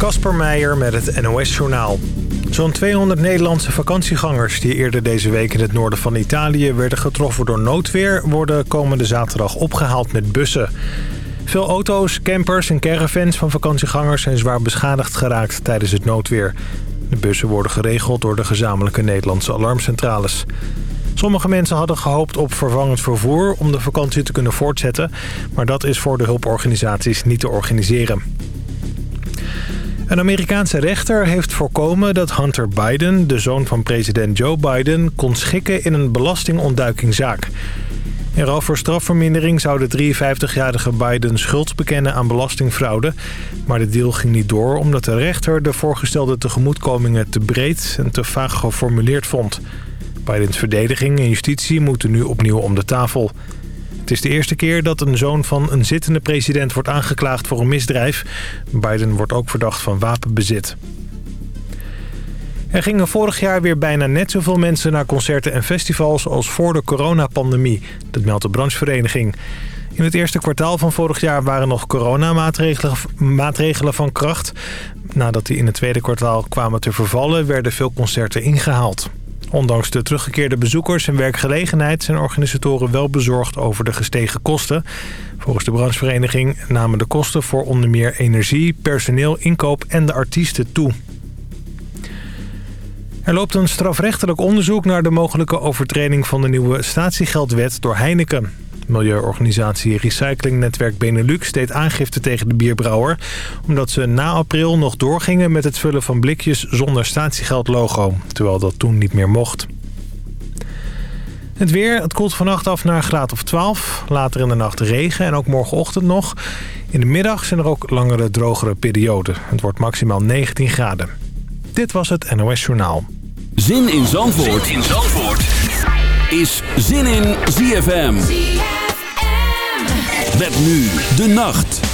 Kasper Meijer met het NOS-journaal. Zo'n 200 Nederlandse vakantiegangers die eerder deze week in het noorden van Italië werden getroffen door noodweer... worden komende zaterdag opgehaald met bussen. Veel auto's, campers en caravans van vakantiegangers zijn zwaar beschadigd geraakt tijdens het noodweer. De bussen worden geregeld door de gezamenlijke Nederlandse alarmcentrales. Sommige mensen hadden gehoopt op vervangend vervoer om de vakantie te kunnen voortzetten... maar dat is voor de hulporganisaties niet te organiseren. Een Amerikaanse rechter heeft voorkomen dat Hunter Biden, de zoon van president Joe Biden, kon schikken in een belastingontduikingzaak. In ruil voor strafvermindering zou de 53-jarige Biden schuld bekennen aan belastingfraude. Maar de deal ging niet door omdat de rechter de voorgestelde tegemoetkomingen te breed en te vaag geformuleerd vond. Bidens verdediging en justitie moeten nu opnieuw om de tafel. Het is de eerste keer dat een zoon van een zittende president wordt aangeklaagd voor een misdrijf. Biden wordt ook verdacht van wapenbezit. Er gingen vorig jaar weer bijna net zoveel mensen naar concerten en festivals als voor de coronapandemie. Dat meldt de branchevereniging. In het eerste kwartaal van vorig jaar waren nog coronamaatregelen maatregelen van kracht. Nadat die in het tweede kwartaal kwamen te vervallen werden veel concerten ingehaald. Ondanks de teruggekeerde bezoekers en werkgelegenheid... zijn organisatoren wel bezorgd over de gestegen kosten. Volgens de branchevereniging namen de kosten voor onder meer energie, personeel, inkoop en de artiesten toe. Er loopt een strafrechtelijk onderzoek naar de mogelijke overtreding van de nieuwe statiegeldwet door Heineken. Milieuorganisatie Recyclingnetwerk Benelux deed aangifte tegen de bierbrouwer... omdat ze na april nog doorgingen met het vullen van blikjes zonder statiegeldlogo... terwijl dat toen niet meer mocht. Het weer, het koelt vannacht af naar een graad of 12. Later in de nacht regen en ook morgenochtend nog. In de middag zijn er ook langere, drogere perioden. Het wordt maximaal 19 graden. Dit was het NOS Journaal. Zin in Zandvoort, zin in Zandvoort. is Zin in ZFM. Met nu de nacht.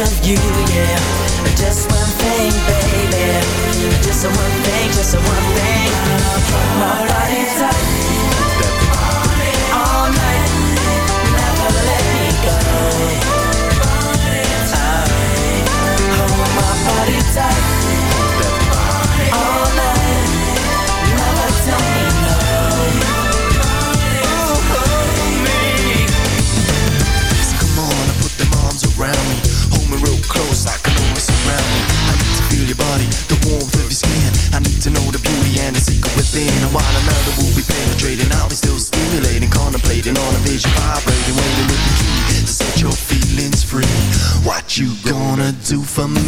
ask of you, yeah. Just one thing, baby. Just one thing, just one thing. My heart is up. thin While another will be penetrating. I'll be still stimulating Contemplating on a vision Vibrating Waiting with the key To set your feelings free. What you gonna do for me?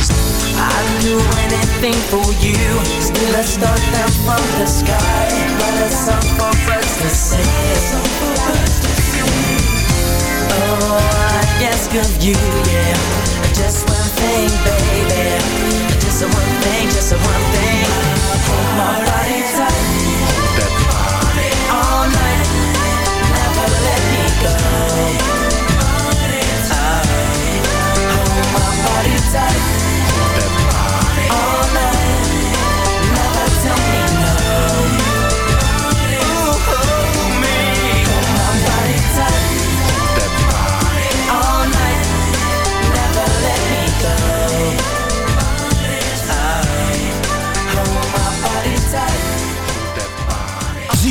Cause I'd do anything for you. Still a star down from the sky. But it's up for friends to see Oh, I ask of you, yeah. Just one thing, baby. Just one thing, just one thing.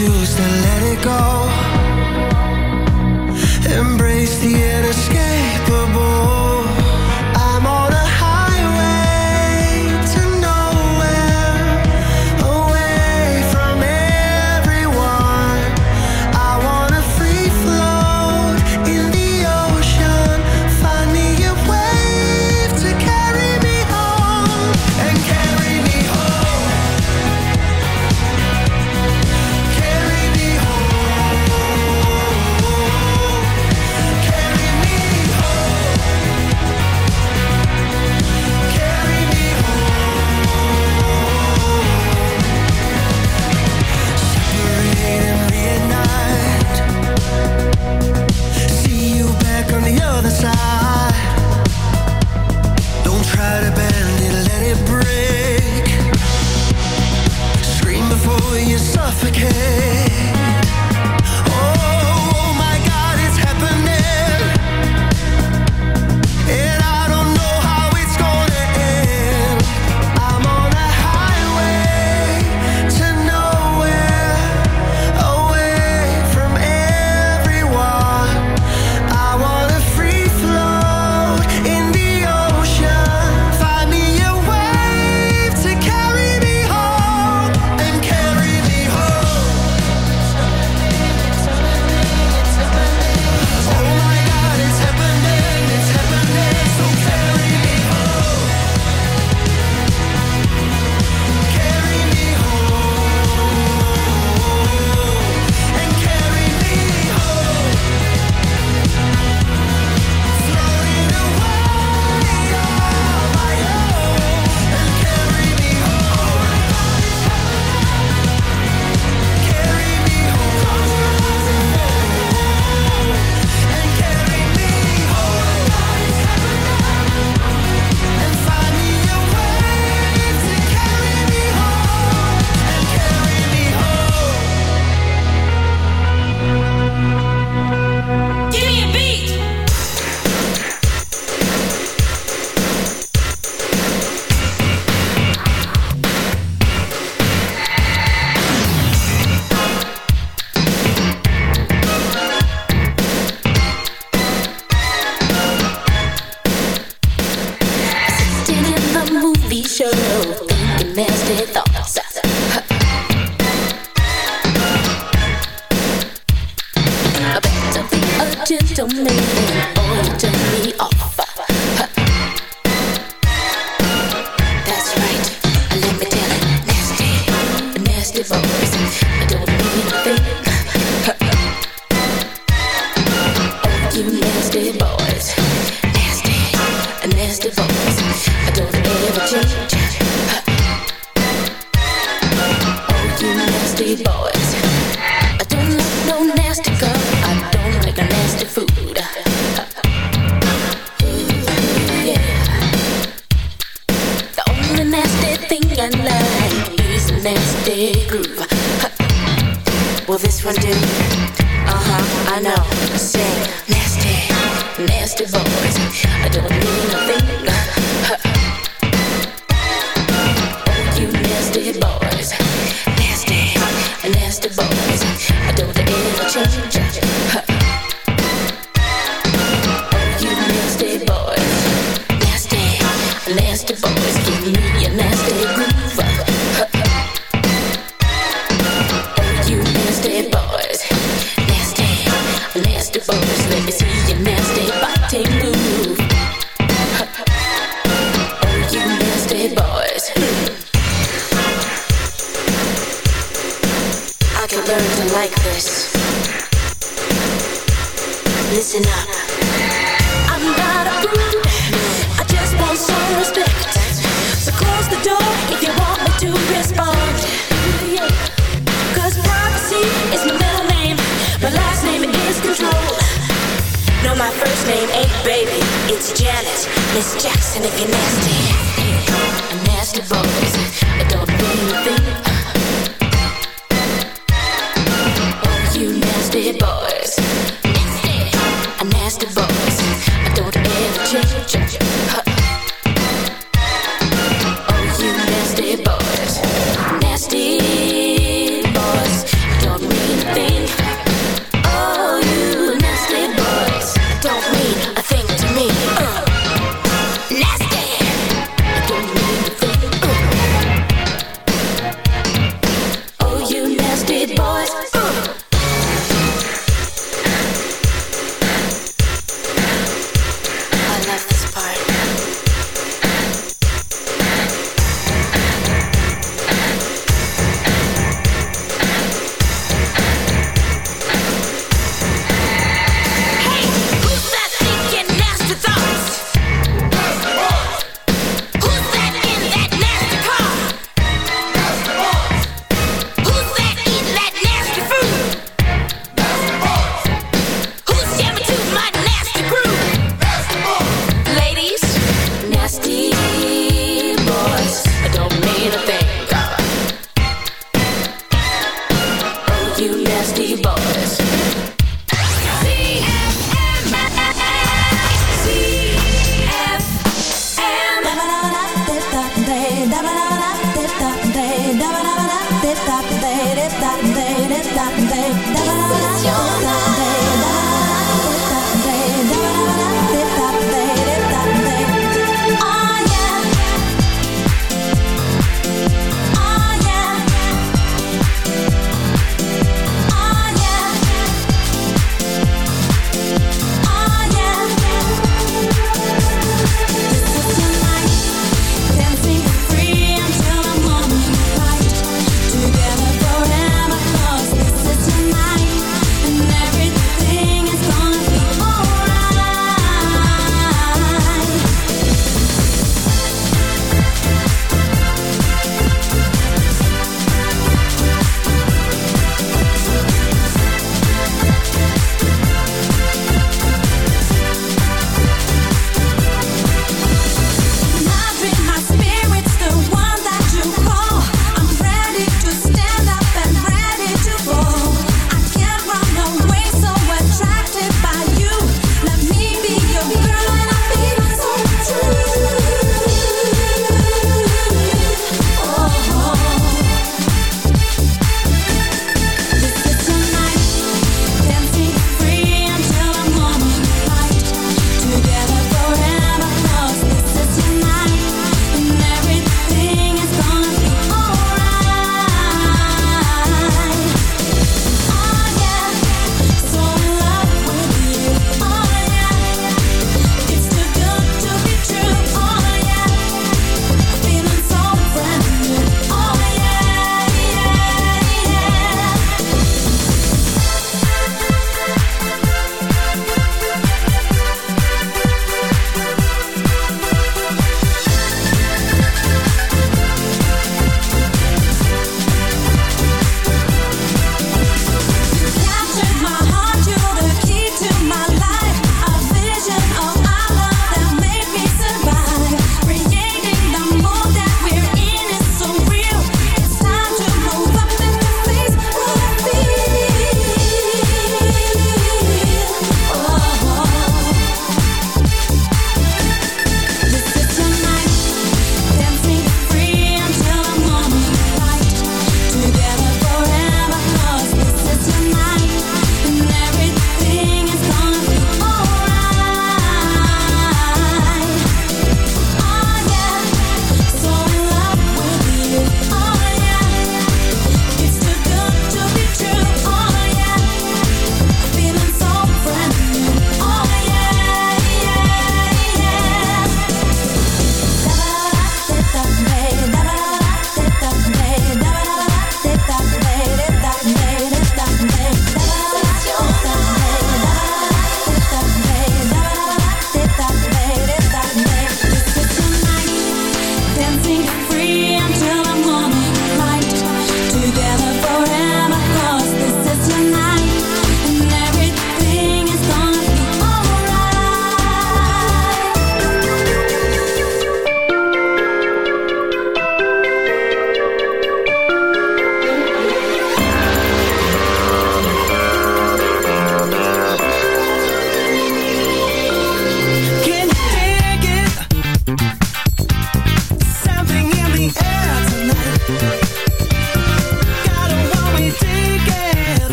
Choose to let it go.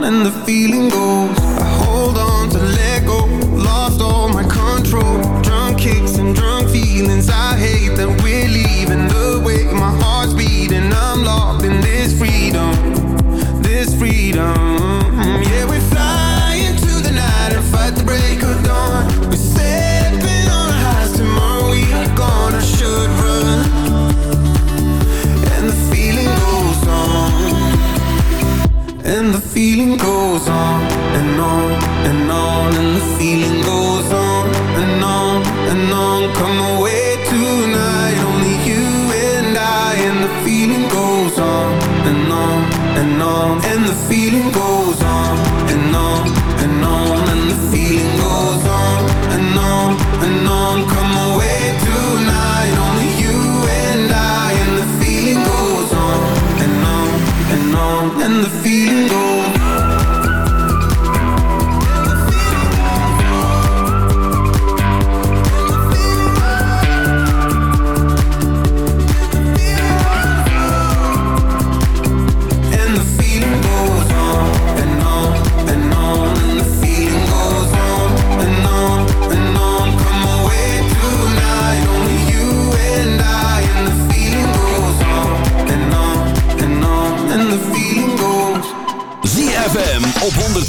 and the feeling goes. I hold on to let go. Lost all my control. Drunk kicks and drunk feelings. I goes on and on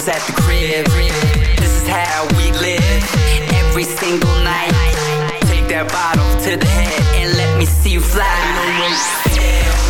girls at the crib. This is how we live every single night. Take that bottle to the head and let me see you fly. No more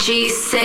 G6.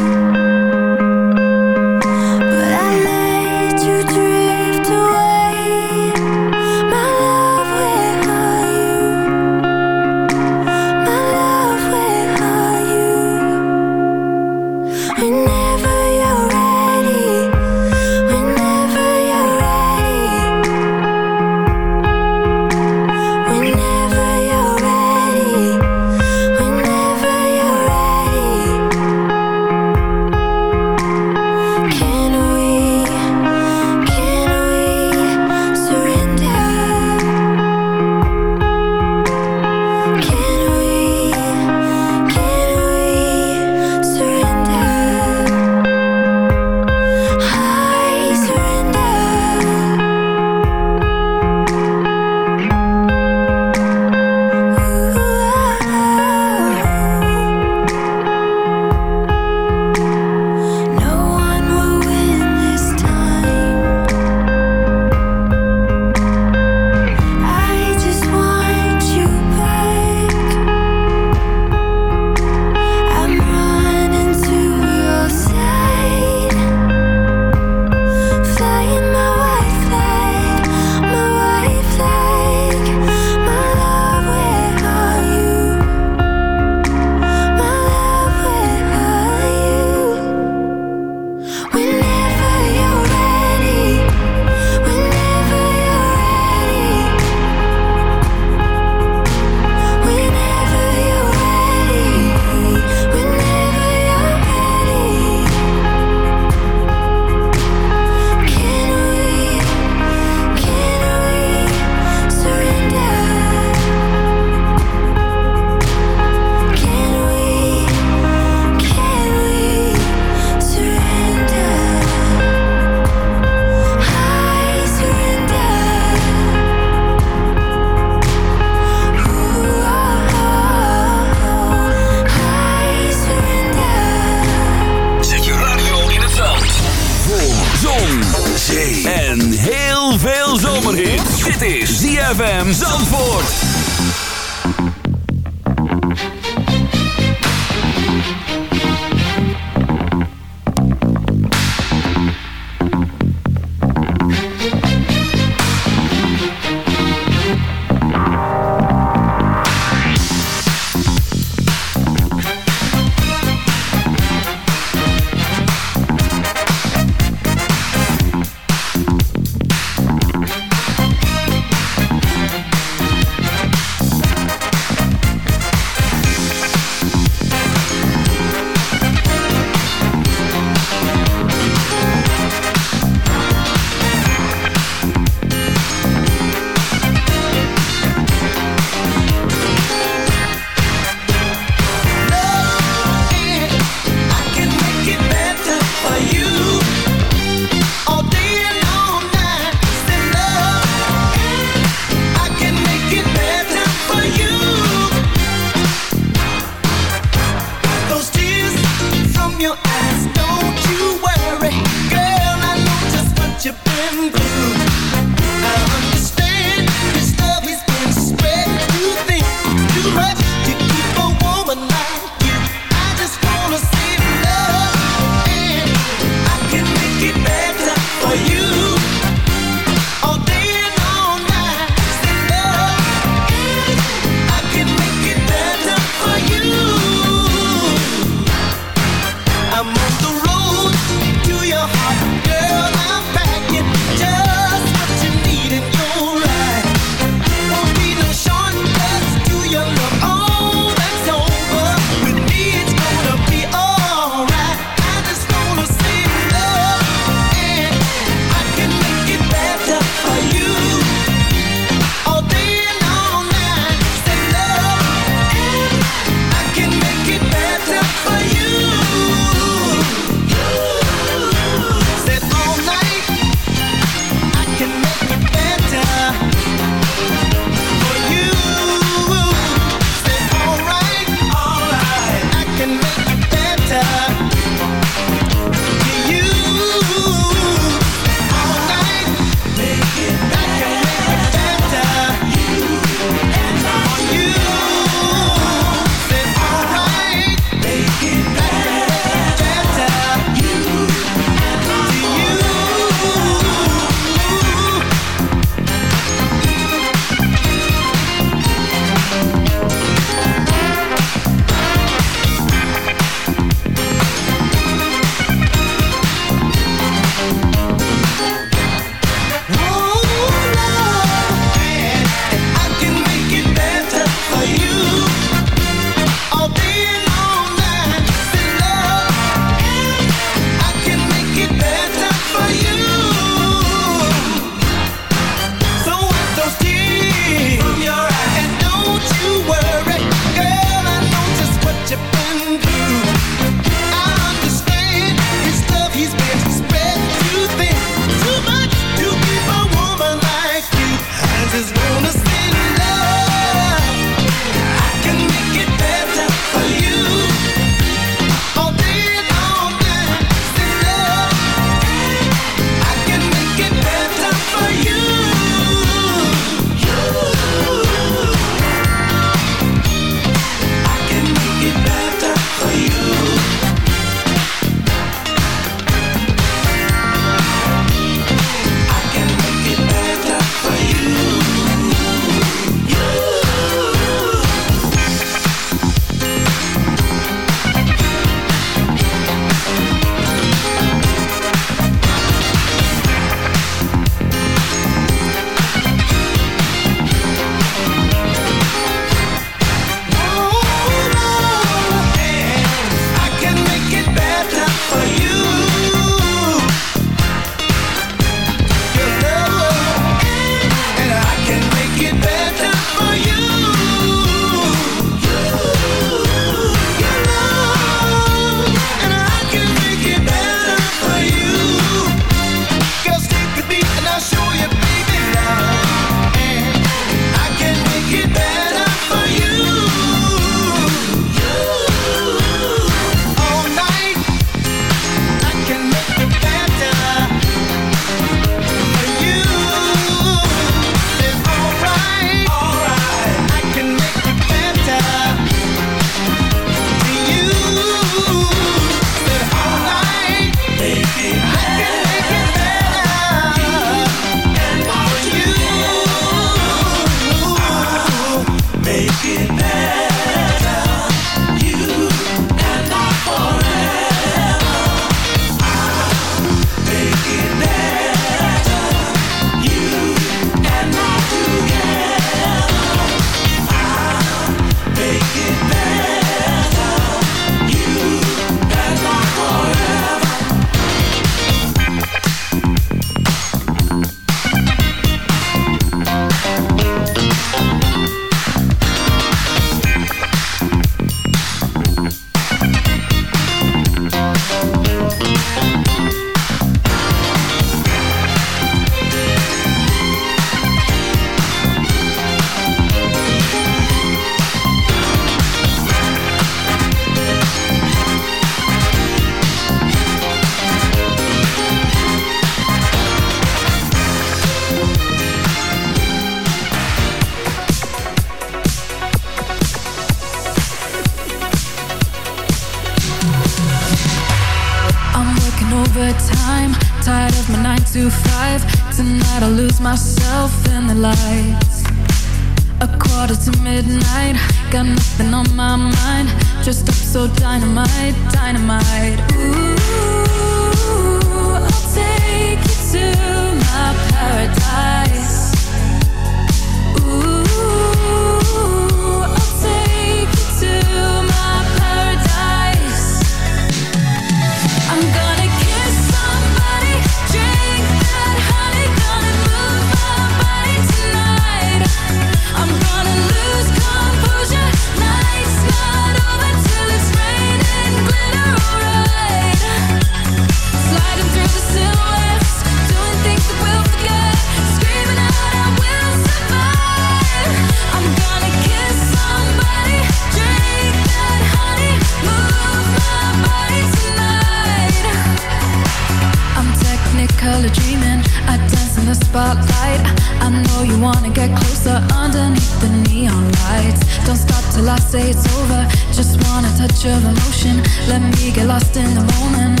lost in the moment.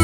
Ooh.